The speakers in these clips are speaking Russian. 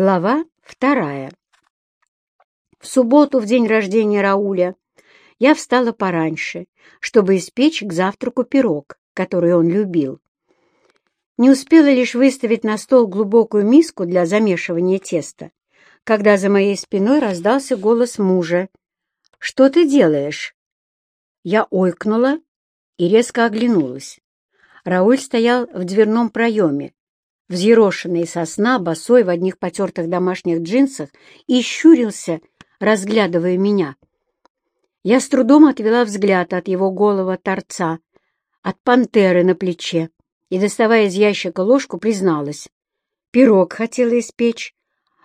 Глава вторая. В субботу, в день рождения Рауля, я встала пораньше, чтобы испечь к завтраку пирог, который он любил. Не успела лишь выставить на стол глубокую миску для замешивания теста, когда за моей спиной раздался голос мужа. «Что ты делаешь?» Я ойкнула и резко оглянулась. Рауль стоял в дверном проеме, взъерошенный со сна, босой в одних потертых домашних джинсах, и щурился, разглядывая меня. Я с трудом отвела взгляд от его голого торца, от пантеры на плече, и, доставая из ящика ложку, призналась. «Пирог хотела испечь,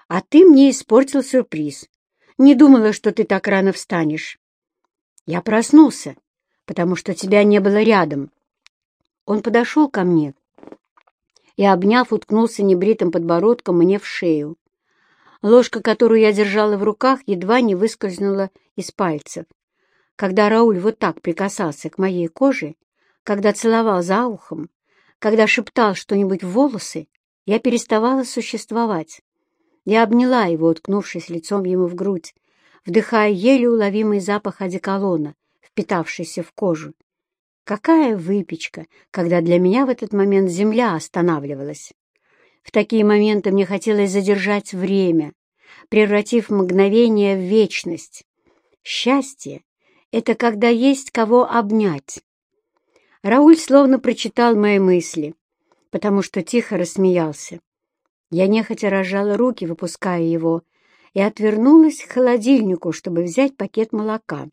а ты мне испортил сюрприз. Не думала, что ты так рано встанешь». «Я проснулся, потому что тебя не было рядом». Он подошел ко мне и, обняв, уткнулся небритым подбородком мне в шею. Ложка, которую я держала в руках, едва не выскользнула из пальцев. Когда Рауль вот так прикасался к моей коже, когда целовал за ухом, когда шептал что-нибудь в волосы, я переставала существовать. Я обняла его, уткнувшись лицом ему в грудь, вдыхая еле уловимый запах одеколона, впитавшийся в кожу. Какая выпечка, когда для меня в этот момент земля останавливалась. В такие моменты мне хотелось задержать время, превратив мгновение в вечность. Счастье — это когда есть кого обнять. Рауль словно прочитал мои мысли, потому что тихо рассмеялся. Я нехотя разжала руки, выпуская его, и отвернулась к холодильнику, чтобы взять пакет молока.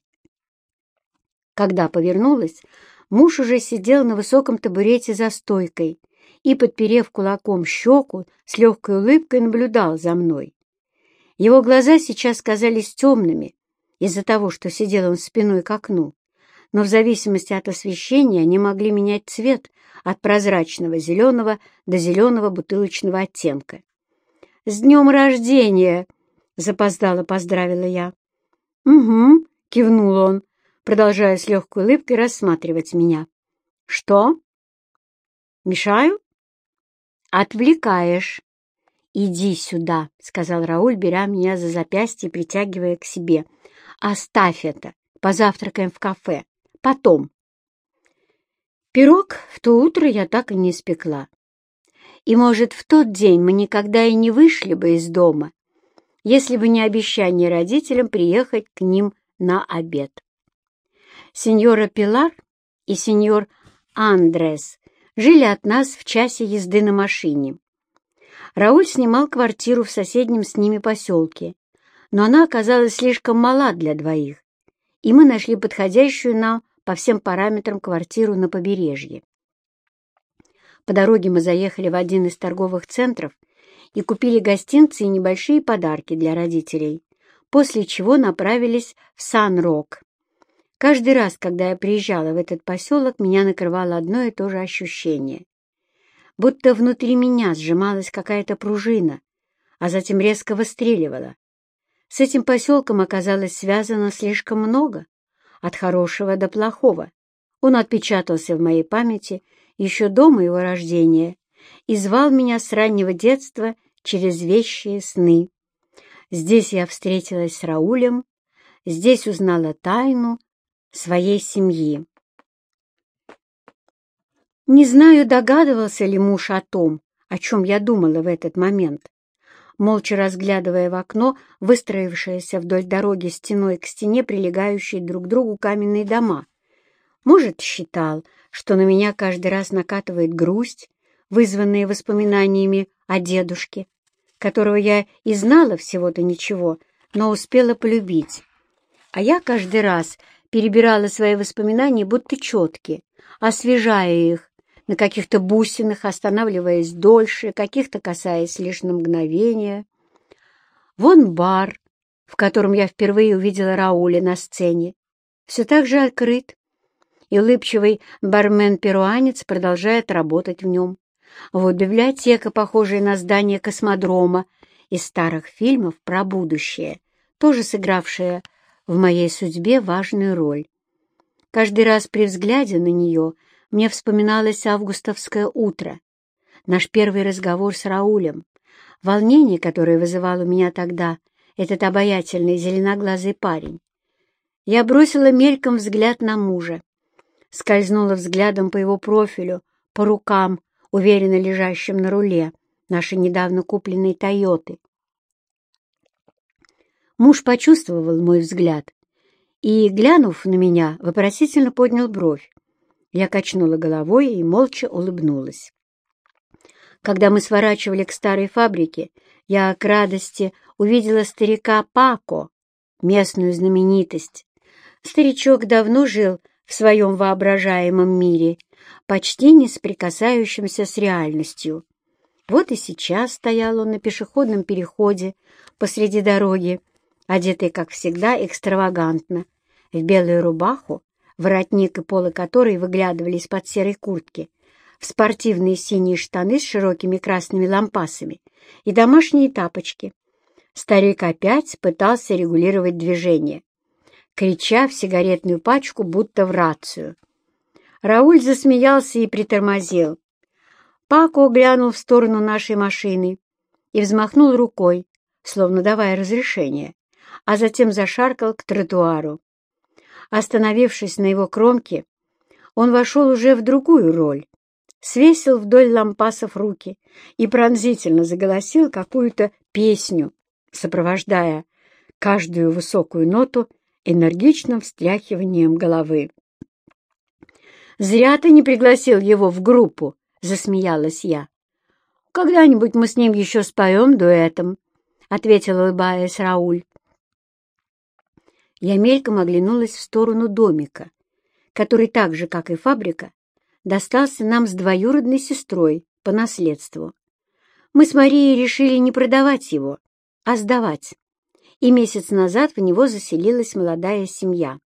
Когда повернулась, Муж уже сидел на высоком табурете за стойкой и, подперев кулаком щеку, с легкой улыбкой наблюдал за мной. Его глаза сейчас казались темными из-за того, что сидел он спиной к окну, но в зависимости от освещения они могли менять цвет от прозрачного зеленого до зеленого бутылочного оттенка. «С днем рождения!» — запоздало поздравила я. «Угу», — кивнул он, продолжая с легкой улыбкой рассматривать меня. «Что? Мешаю?» «Отвлекаешь». «Иди сюда», — сказал Рауль, беря меня за запястье и притягивая к себе. «Оставь это. Позавтракаем в кафе. Потом». Пирог в то утро я так и не испекла. И, может, в тот день мы никогда и не вышли бы из дома, если бы не обещание родителям приехать к ним на обед. Сеньора Пилар и сеньор Андрес жили от нас в часе езды на машине. Рауль снимал квартиру в соседнем с ними поселке, но она оказалась слишком мала для двоих, и мы нашли подходящую нам по всем параметрам квартиру на побережье. По дороге мы заехали в один из торговых центров и купили гостинцы и небольшие подарки для родителей, после чего направились в Сан-Рок. Каждый раз, когда я приезжала в этот поселок, меня накрывало одно и то же ощущение. Будто внутри меня сжималась какая-то пружина, а затем резко выстреливала. С этим поселком оказалось связано слишком много, от хорошего до плохого. Он отпечатался в моей памяти еще до моего рождения и звал меня с раннего детства через вещие сны. Здесь я встретилась с Раулем, здесь узнала тайну, своей семьи. Не знаю, догадывался ли муж о том, о чем я думала в этот момент, молча разглядывая в окно выстроившиеся вдоль дороги стеной к стене прилегающие друг к другу каменные дома. Может, считал, что на меня каждый раз накатывает грусть, вызванная воспоминаниями о дедушке, которого я и знала всего-то ничего, но успела полюбить. А я каждый раз перебирала свои воспоминания будто четки, освежая их, на каких-то бусинах останавливаясь дольше, каких-то касаясь лишь на мгновение. Вон бар, в котором я впервые увидела Рауля на сцене, все так же открыт, и улыбчивый бармен-перуанец продолжает работать в нем. Вот библиотека, похожая на здание космодрома из старых фильмов про будущее, тоже сыгравшая в моей судьбе важную роль. Каждый раз при взгляде на нее мне вспоминалось августовское утро, наш первый разговор с Раулем, волнение, которое вызывал у меня тогда этот обаятельный зеленоглазый парень. Я бросила мельком взгляд на мужа, скользнула взглядом по его профилю, по рукам, уверенно лежащим на руле нашей недавно купленной «Тойоты». Муж почувствовал мой взгляд и, глянув на меня, вопросительно поднял бровь. Я качнула головой и молча улыбнулась. Когда мы сворачивали к старой фабрике, я к радости увидела старика Пако, местную знаменитость. Старичок давно жил в своем воображаемом мире, почти не соприкасающемся с реальностью. Вот и сейчас стоял он на пешеходном переходе посреди дороги, одетый, как всегда, экстравагантно, в белую рубаху, воротник и полы которой выглядывали из-под серой куртки, в спортивные синие штаны с широкими красными лампасами и домашние тапочки. Старик опять пытался регулировать движение, крича в сигаретную пачку, будто в рацию. Рауль засмеялся и притормозил. Пако глянул в сторону нашей машины и взмахнул рукой, словно давая разрешение, а затем зашаркал к тротуару. Остановившись на его кромке, он вошел уже в другую роль, свесил вдоль лампасов руки и пронзительно заголосил какую-то песню, сопровождая каждую высокую ноту энергичным встряхиванием головы. «Зря ты не пригласил его в группу», — засмеялась я. «Когда-нибудь мы с ним еще споем дуэтом», — ответил, улыбаясь Рауль. Я мельком оглянулась в сторону домика, который так же, как и фабрика, достался нам с двоюродной сестрой по наследству. Мы с Марией решили не продавать его, а сдавать, и месяц назад в него заселилась молодая семья.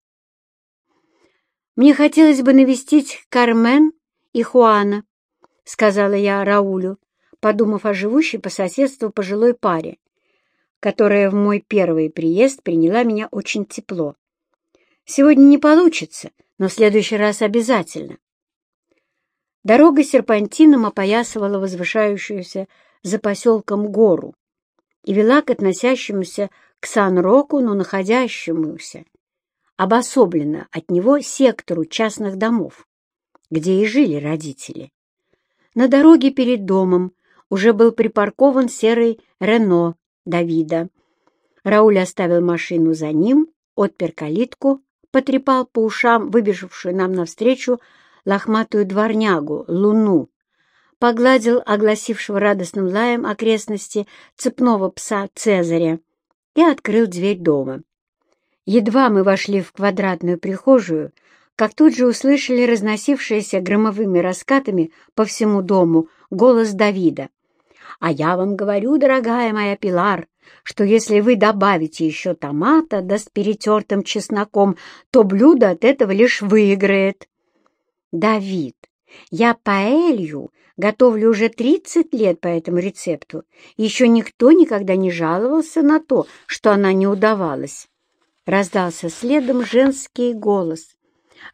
«Мне хотелось бы навестить Кармен и Хуана», — сказала я Раулю, подумав о живущей по соседству пожилой паре, которая в мой первый приезд приняла меня очень тепло. «Сегодня не получится, но в следующий раз обязательно». Дорога серпантином опоясывала возвышающуюся за поселком гору и вела к относящемуся к Сан-Року, но находящемуся обособленно от него сектору частных домов, где и жили родители. На дороге перед домом уже был припаркован серый Рено Давида. Рауль оставил машину за ним, отпер калитку, потрепал по ушам выбежавшую нам навстречу лохматую дворнягу, луну, погладил огласившего радостным лаем окрестности цепного пса Цезаря и открыл дверь дома. Едва мы вошли в квадратную прихожую, как тут же услышали разносившиеся громовыми раскатами по всему дому голос Давида. «А я вам говорю, дорогая моя Пилар, что если вы добавите еще томата да с перетертым чесноком, то блюдо от этого лишь выиграет». «Давид, я паэлью готовлю уже 30 лет по этому рецепту. Еще никто никогда не жаловался на то, что она не удавалась». Раздался следом женский голос.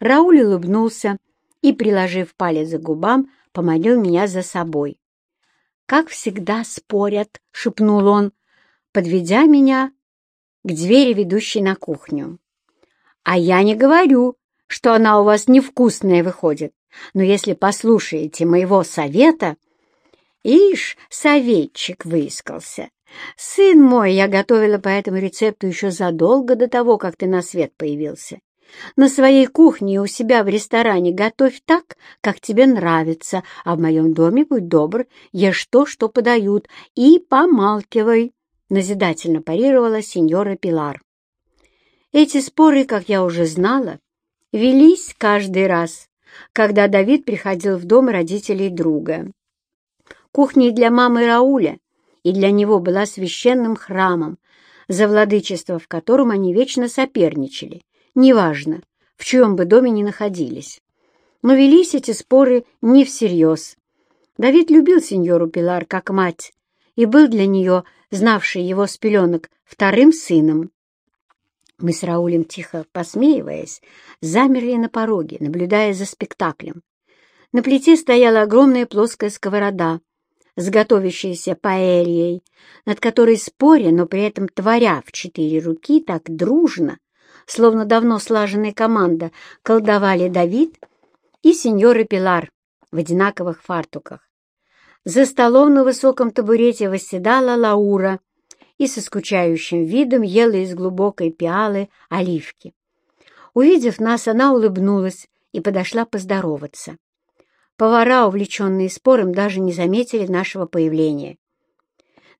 Рауль улыбнулся и, приложив палец к губам, поманил меня за собой. «Как всегда спорят», — шепнул он, подведя меня к двери, ведущей на кухню. «А я не говорю, что она у вас невкусная выходит. Но если послушаете моего совета...» Ишь, советчик выискался. Сын мой, я готовила по этому рецепту еще задолго до того, как ты на свет появился. На своей кухне у себя в ресторане готовь так, как тебе нравится, а в моем доме, будь добр, ешь то, что подают, и помалкивай, — назидательно парировала сеньора Пилар. Эти споры, как я уже знала, велись каждый раз, когда Давид приходил в дом родителей друга. Кухня для мамы Рауля и для него была священным храмом, за владычество в котором они вечно соперничали, неважно, в чьем бы доме ни находились. Но велись эти споры не всерьез. Давид любил сеньору Пилар как мать и был для нее, знавший его с пеленок, вторым сыном. Мы с Раулем, тихо посмеиваясь, замерли на пороге, наблюдая за спектаклем. На плите стояла огромная плоская сковорода, с готовящейся паэльей, над которой споря, но при этом творя в четыре руки так дружно, словно давно слаженная команда, колдовали Давид и сеньора Пилар в одинаковых фартуках. За столом на высоком табурете восседала Лаура и со скучающим видом ела из глубокой пиалы оливки. Увидев нас, она улыбнулась и подошла поздороваться. Повара, увлеченные спором, даже не заметили нашего появления.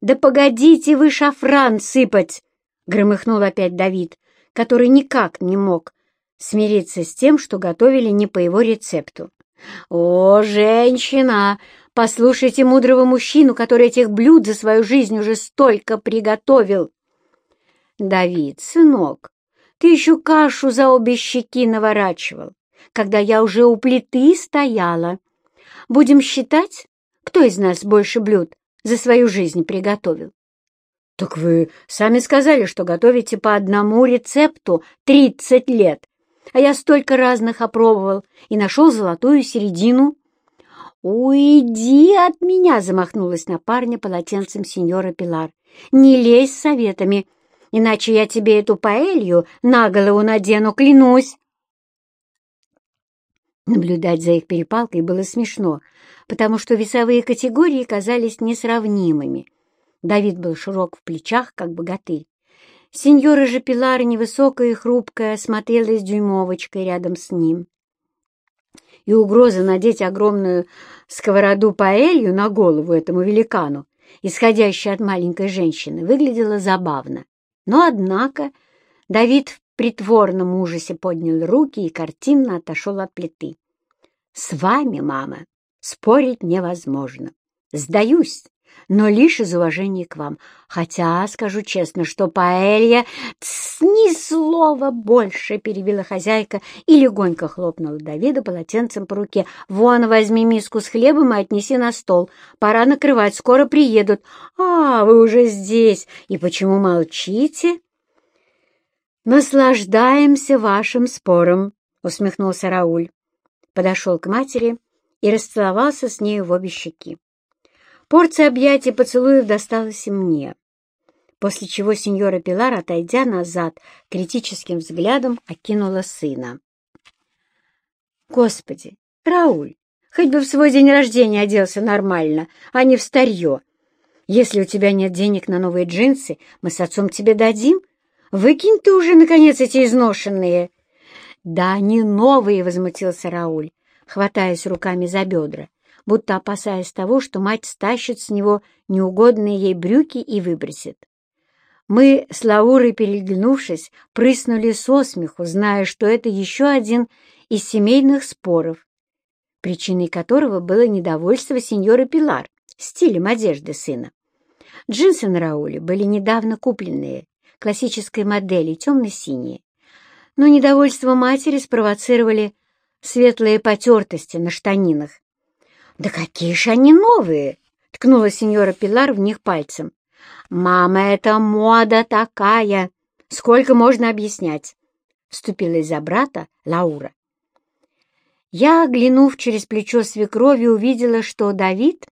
«Да погодите вы шафран сыпать!» — громыхнул опять Давид, который никак не мог смириться с тем, что готовили не по его рецепту. «О, женщина! Послушайте мудрого мужчину, который этих блюд за свою жизнь уже столько приготовил!» «Давид, сынок, ты еще кашу за обе щеки наворачивал, когда я уже у плиты стояла. Будем считать, кто из нас больше блюд за свою жизнь приготовил?» «Так вы сами сказали, что готовите по одному рецепту тридцать лет, а я столько разных опробовал и нашел золотую середину». «Уйди от меня!» — замахнулась на парня полотенцем сеньора Пилар. «Не лезь с советами, иначе я тебе эту паэлью на голову надену, клянусь!» Наблюдать за их перепалкой было смешно, потому что весовые категории казались несравнимыми. Давид был широк в плечах, как богатырь. Сеньора же Пилар, невысокая и хрупкая, смотрелась дюймовочкой рядом с ним и угроза надеть огромную сковороду паэлью на голову этому великану, исходящей от маленькой женщины, выглядела забавно. Но, однако, Давид в притворном ужасе поднял руки и картинно отошел от плиты. «С вами, мама, спорить невозможно. Сдаюсь, но лишь из уважения к вам. Хотя, скажу честно, что паэлья тс, ни слова больше, — перебила хозяйка и легонько хлопнула Давида полотенцем по руке. Вон, возьми миску с хлебом и отнеси на стол. Пора накрывать, скоро приедут. А, вы уже здесь. И почему молчите? Наслаждаемся вашим спором, — усмехнулся Рауль. Подошел к матери и расцеловался с нею в обе щеки. Порция объятий поцелуев досталась и мне, после чего сеньора Пилар, отойдя назад, критическим взглядом окинула сына. «Господи, Рауль, хоть бы в свой день рождения оделся нормально, а не в старье. Если у тебя нет денег на новые джинсы, мы с отцом тебе дадим. Выкинь ты уже, наконец, эти изношенные». «Да не новые», — возмутился Рауль, хватаясь руками за бедра будто опасаясь того, что мать стащит с него неугодные ей брюки и выбросит. Мы с Лаурой, переглянувшись, прыснули со смеху, зная, что это еще один из семейных споров, причиной которого было недовольство сеньора Пилар стилем одежды сына. Джинсы на Рауле были недавно купленные, классической модели, темно-синие. Но недовольство матери спровоцировали светлые потертости на штанинах, «Да какие же они новые!» — ткнула сеньора Пилар в них пальцем. «Мама, это мода такая! Сколько можно объяснять?» — вступилась за брата Лаура. Я, оглянув через плечо свекрови, увидела, что Давид,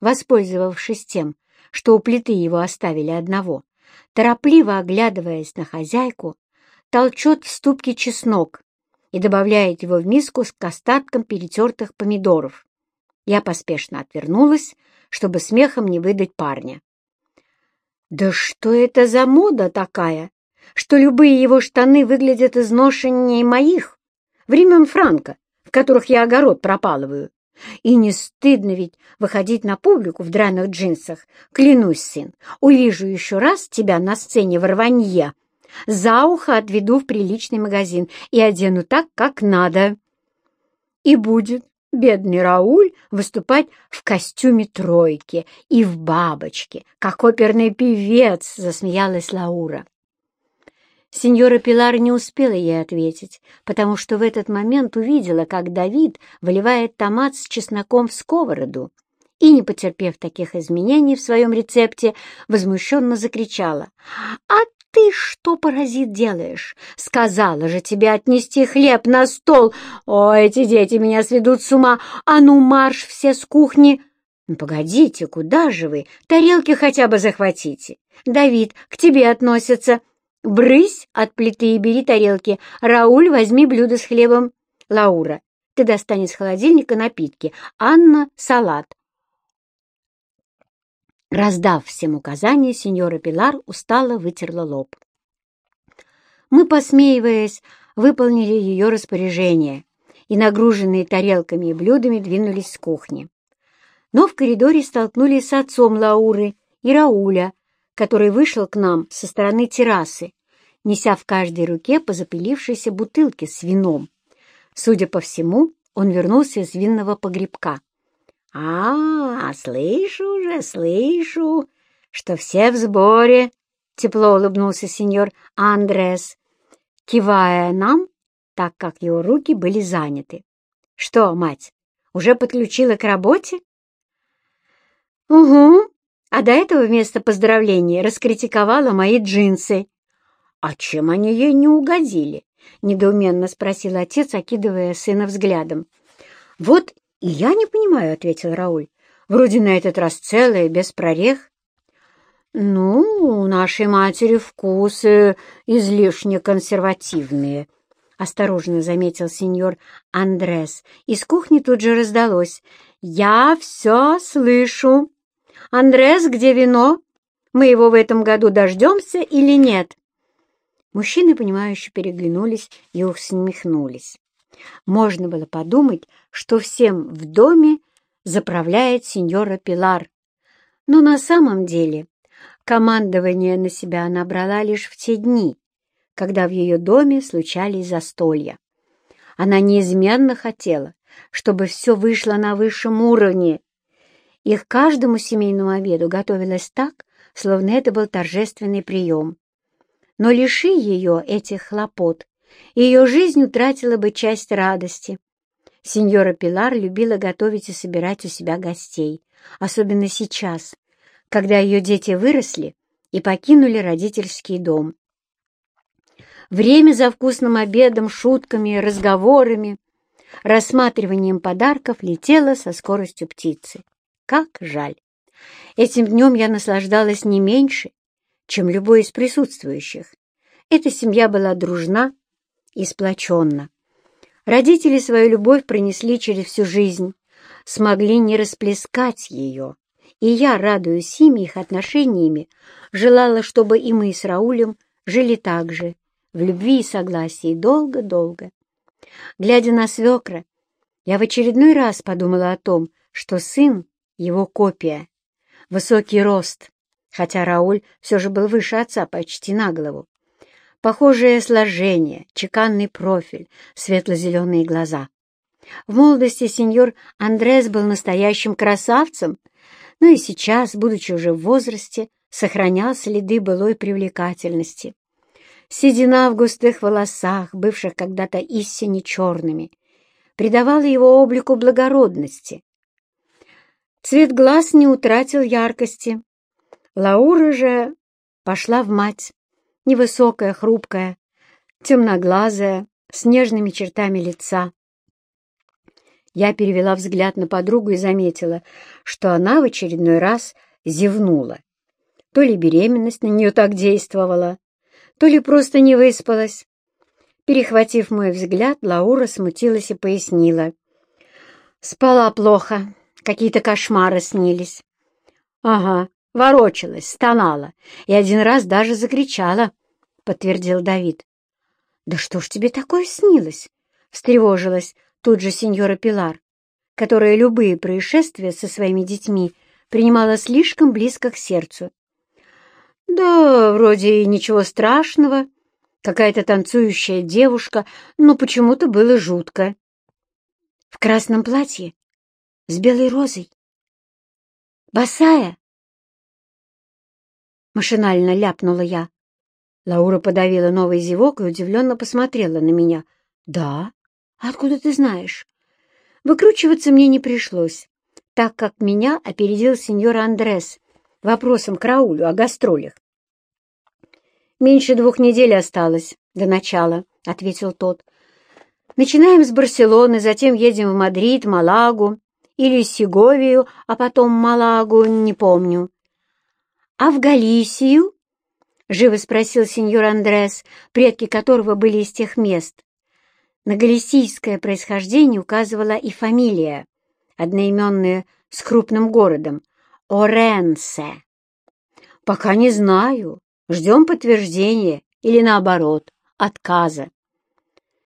воспользовавшись тем, что у плиты его оставили одного, торопливо оглядываясь на хозяйку, толчет в ступке чеснок и добавляет его в миску с остатком перетертых помидоров. Я поспешно отвернулась, чтобы смехом не выдать парня. «Да что это за мода такая, что любые его штаны выглядят изношеннее моих, времен Франка, в которых я огород пропалываю? И не стыдно ведь выходить на публику в драных джинсах. Клянусь, сын, увижу еще раз тебя на сцене в рванье. За ухо отведу в приличный магазин и одену так, как надо. И будет бедный Рауль выступать в костюме тройки и в бабочке, как оперный певец, засмеялась Лаура. Сеньора Пилар не успела ей ответить, потому что в этот момент увидела, как Давид выливает томат с чесноком в сковороду, и, не потерпев таких изменений в своем рецепте, возмущенно закричала. «А ты что, паразит, делаешь? Сказала же тебе отнести хлеб на стол. О, эти дети меня сведут с ума. А ну, марш все с кухни!» Ну, погодите, куда же вы? Тарелки хотя бы захватите. Давид, к тебе относятся. Брысь от плиты и бери тарелки. Рауль, возьми блюдо с хлебом. Лаура, ты достань из холодильника напитки. Анна — салат. Раздав всем указания, сеньора Пилар устало вытерла лоб. Мы, посмеиваясь, выполнили ее распоряжение и, нагруженные тарелками и блюдами, двинулись с кухни. Но в коридоре столкнулись с отцом Лауры и Рауля, который вышел к нам со стороны террасы, неся в каждой руке по запылившейся бутылке с вином. Судя по всему, он вернулся из винного погребка. «А, слышу уже, слышу, что все в сборе», — тепло улыбнулся сеньор Андрес, кивая нам, так как его руки были заняты. «Что, мать, уже подключила к работе?» «Угу, а до этого вместо поздравления раскритиковала мои джинсы». «А чем они ей не угодили?» — недоуменно спросил отец, окидывая сына взглядом. «Вот я не понимаю», — ответил Рауль. «Вроде на этот раз целое, без прорех». «Ну, у нашей матери вкусы излишне консервативные», — осторожно заметил сеньор Андрес. Из кухни тут же раздалось. «Я все слышу. Андрес, где вино? Мы его в этом году дождемся или нет?» Мужчины, понимающе переглянулись и усмехнулись. Можно было подумать, что всем в доме заправляет сеньора Пилар. Но на самом деле командование на себя она брала лишь в те дни, когда в ее доме случались застолья. Она неизменно хотела, чтобы все вышло на высшем уровне. И к каждому семейному обеду готовилась так, словно это был торжественный прием. Но лиши ее этих хлопот, ее жизнь утратила бы часть радости. Сеньора Пилар любила готовить и собирать у себя гостей, особенно сейчас, когда ее дети выросли и покинули родительский дом. Время за вкусным обедом, шутками, разговорами, рассматриванием подарков летело со скоростью птицы. Как жаль! Этим днем я наслаждалась не меньше, чем любой из присутствующих. Эта семья была дружна и сплоченна. Родители свою любовь пронесли через всю жизнь, смогли не расплескать ее, и я, радуясь ими их отношениями, желала, чтобы и мы с Раулем жили так же, в любви и согласии, долго-долго. Глядя на свекра, я в очередной раз подумала о том, что сын — его копия, высокий рост, хотя Рауль все же был выше отца почти на голову, Похожее сложение, чеканный профиль, светло-зеленые глаза. В молодости сеньор Андрес был настоящим красавцем, но и сейчас, будучи уже в возрасте, сохранял следы былой привлекательности. Седина в густых волосах, бывших когда-то истине черными, придавала его облику благородности. Цвет глаз не утратил яркости. Лаура же пошла в мать невысокая, хрупкая, темноглазая, с нежными чертами лица. Я перевела взгляд на подругу и заметила, что она в очередной раз зевнула. То ли беременность на нее так действовала, то ли просто не выспалась. Перехватив мой взгляд, Лаура смутилась и пояснила. Спала плохо, какие-то кошмары снились. Ага, ворочалась, стонала и один раз даже закричала, — подтвердил Давид. — Да что ж тебе такое снилось? — встревожилась тут же сеньора Пилар, которая любые происшествия со своими детьми принимала слишком близко к сердцу. — Да, вроде и ничего страшного, какая-то танцующая девушка, но почему-то было жутко. — В красном платье? С белой розой? Босая? Машинально ляпнула я. Лаура подавила новый зевок и удивленно посмотрела на меня. «Да? Откуда ты знаешь?» Выкручиваться мне не пришлось, так как меня опередил сеньор Андрес вопросом к Раулю о гастролях. «Меньше двух недель осталось до начала», — ответил тот. «Начинаем с Барселоны, затем едем в Мадрид, Малагу или Сеговию, а потом Малагу, не помню. А в Галисию? — живо спросил сеньор Андрес, предки которого были из тех мест. На галисийское происхождение указывала и фамилия, одноименная с крупным городом — Оренсе. «Пока не знаю. Ждем подтверждения или, наоборот, отказа.